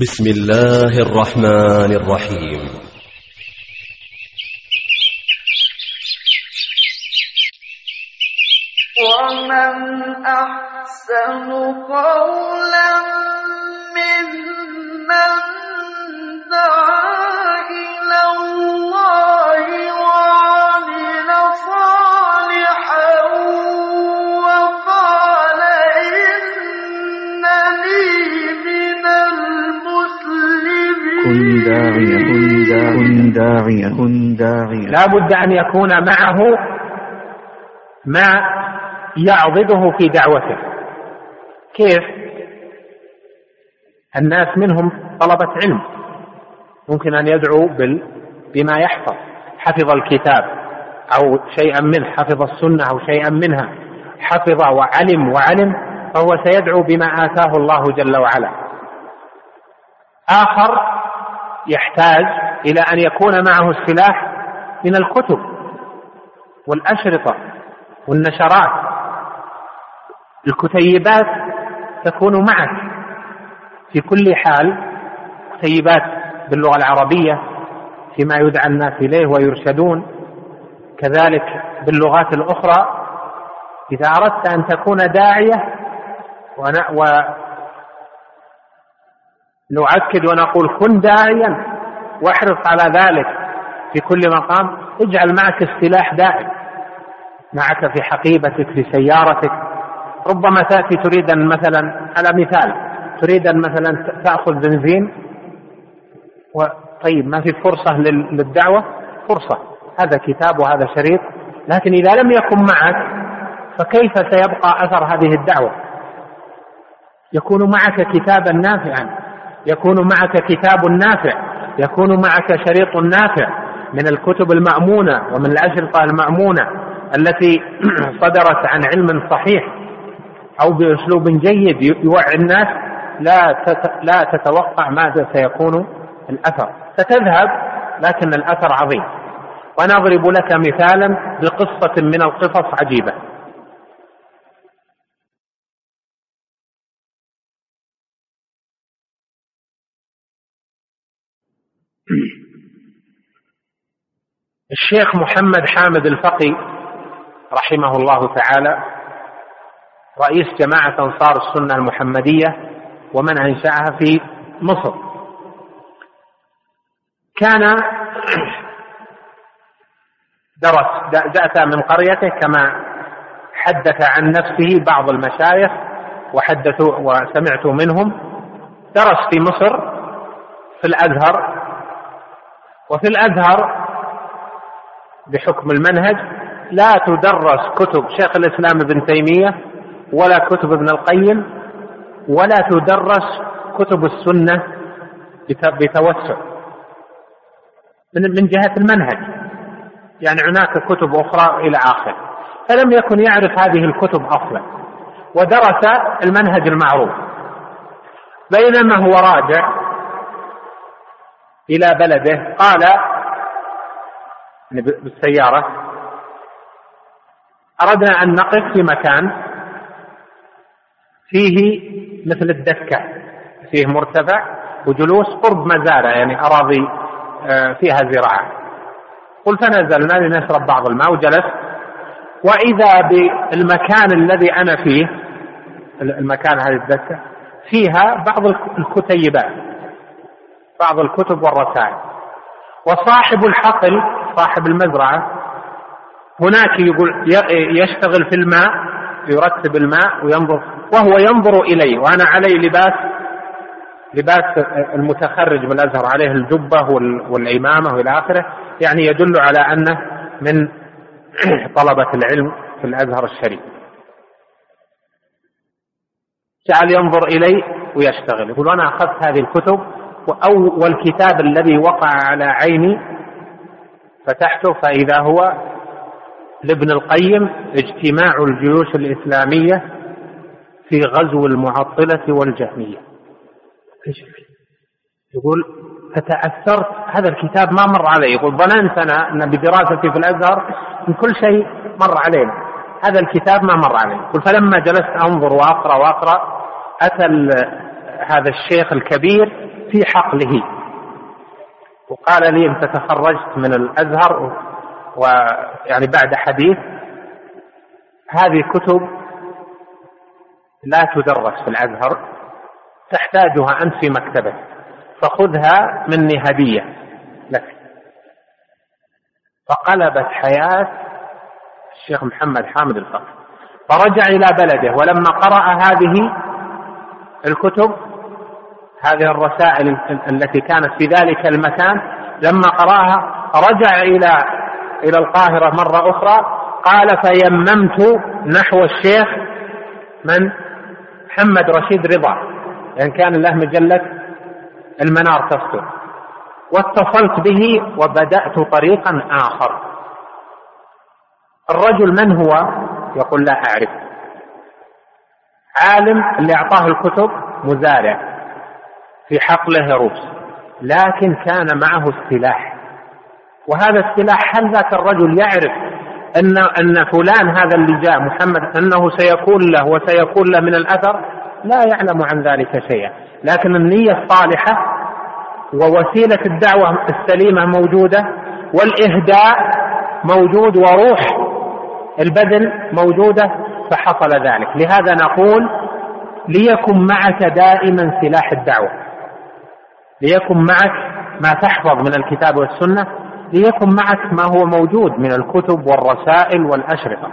بسم الله الرحمن الرحيم. ومن أحسن قولا داعية كن داعية كن داعية لا بد أن يكون معه ما يعضده في دعوته. كيف؟ الناس منهم طلبة علم. ممكن أن يدعو بال... بما يحفظ. حفظ الكتاب أو شيئا منه. حفظ السنة أو شيئا منها. حفظ وعلم وعلم فهو سيدعو بما آتاه الله جل وعلا. آخر يحتاج إلى أن يكون معه السلاح من الكتب والأشرطة والنشرات. الكتيبات تكون معك في كل حال كتيبات باللغة العربية فيما يدعى الناس إليه ويرشدون كذلك باللغات الأخرى. إذا أردت أن تكون داعية نؤكد ونقول كن داعيا واحرص على ذلك في كل مقام. اجعل معك السلاح دائم معك في حقيبتك في سيارتك. ربما تأتي تريد أن مثلا على مثال تريد أن مثلا تأخذ بنزين. طيب ما في فرصة للدعوة؟ فرصة. هذا كتاب وهذا شريط. لكن إذا لم يكن معك فكيف سيبقى أثر هذه الدعوة؟ يكون معك كتابا نافعا. يكون معك كتاب نافع يكون معك شريط نافع من الكتب المأمونة ومن الأشرطة المأمونة التي صدرت عن علم صحيح أو بأسلوب جيد يوعي الناس لا لا تتوقع ماذا سيكون الأثر. ستذهب لكن الأثر عظيم. ونضرب لك مثالا بقصة من القصص عجيبة. الشيخ محمد حامد الفقي رحمه الله تعالى رئيس جماعة أنصار السنة المحمدية ومن أنشأها في مصر. كان درس جاءت من قريته كما حدث عن نفسه بعض المشايخ وحدثوا وسمعت منهم. درس في مصر في الأزهر وفي الأزهر بحكم المنهج لا تدرس كتب شيخ الإسلام ابن تيمية ولا كتب ابن القيم ولا تدرس كتب السنة بتوسع. من جهة المنهج. يعني هناك كتب أخرى إلى آخره فلم يكن يعرف هذه الكتب أصلا. ودرس المنهج المعروف. بينما هو راجع إلى بلده. قال بالسيارة. أردنا أن نقف في مكان فيه مثل الدكة فيه مرتفع وجلوس قرب مزارع يعني أراضي فيها زراعة. قل فنزلنا لنشرب بعض الماء وجلس. وإذا بالمكان الذي أنا فيه المكان هذه الدكة فيها بعض الكتيبات. بعض الكتب والرسائل. وصاحب الحقل صاحب المزرعة هناك يقول يشتغل في الماء يرتب الماء وينظر وهو ينظر إلي وأنا علي لباس لباس المتخرج من الأزهر عليه الجبة والعمامة وإلى آخره. يعني يدل على أنه من طلبة العلم في الأزهر الشريف. جعل ينظر إلي ويشتغل. يقول أنا أخذت هذه الكتب وأول كتاب الذي وقع على عيني فتحته فإذا هو لابن القيم اجتماع الجيوش الإسلامية في غزو المعطلة والجهمية. يقول فتأثرت. هذا الكتاب ما مر علي. يقول ظننت أنا أن بدراستي في الأزهر من كل شيء مر علينا. هذا الكتاب ما مر علي. يقول فلما جلست أنظر وأقرأ وأقرأ أتى هذا الشيخ الكبير في حقله. وقال لي انت تخرجت من الأزهر ويعني بعد حديث. هذه كتب لا تدرس في الأزهر تحتاجها أنت في مكتبك فخذها مني هدية لك. فقلبت حياة الشيخ محمد حامد الفقر فرجع إلى بلده ولما قرأ هذه الكتب هذه الرسائل التي كانت في ذلك المكان. لما قرأها رجع إلى إلى القاهرة مرة أخرى قال فيممت نحو الشيخ من؟ محمد رشيد رضا. لأن كان له مجلة المنار تصدر. واتصلت به وبدأت طريقا آخر. الرجل من هو؟ يقول لا أعرف. عالم اللي أعطاه الكتب مزارع. في حقله يروس لكن كان معه السلاح. وهذا السلاح هل ذاك الرجل يعرف ان أن فلان هذا اللي جاء محمد أنه سيكون له وسيكون له من الأثر؟ لا يعلم عن ذلك شيئا. لكن النية الصالحة ووسيلة الدعوة السليمة موجودة والإهداء موجود وروح البذل موجودة فحصل ذلك. لهذا نقول ليكن معك دائما سلاح الدعوة. ليكن معك ما تحفظ من الكتاب والسنة ليكن معك ما هو موجود من الكتب والرسائل والأشرطة.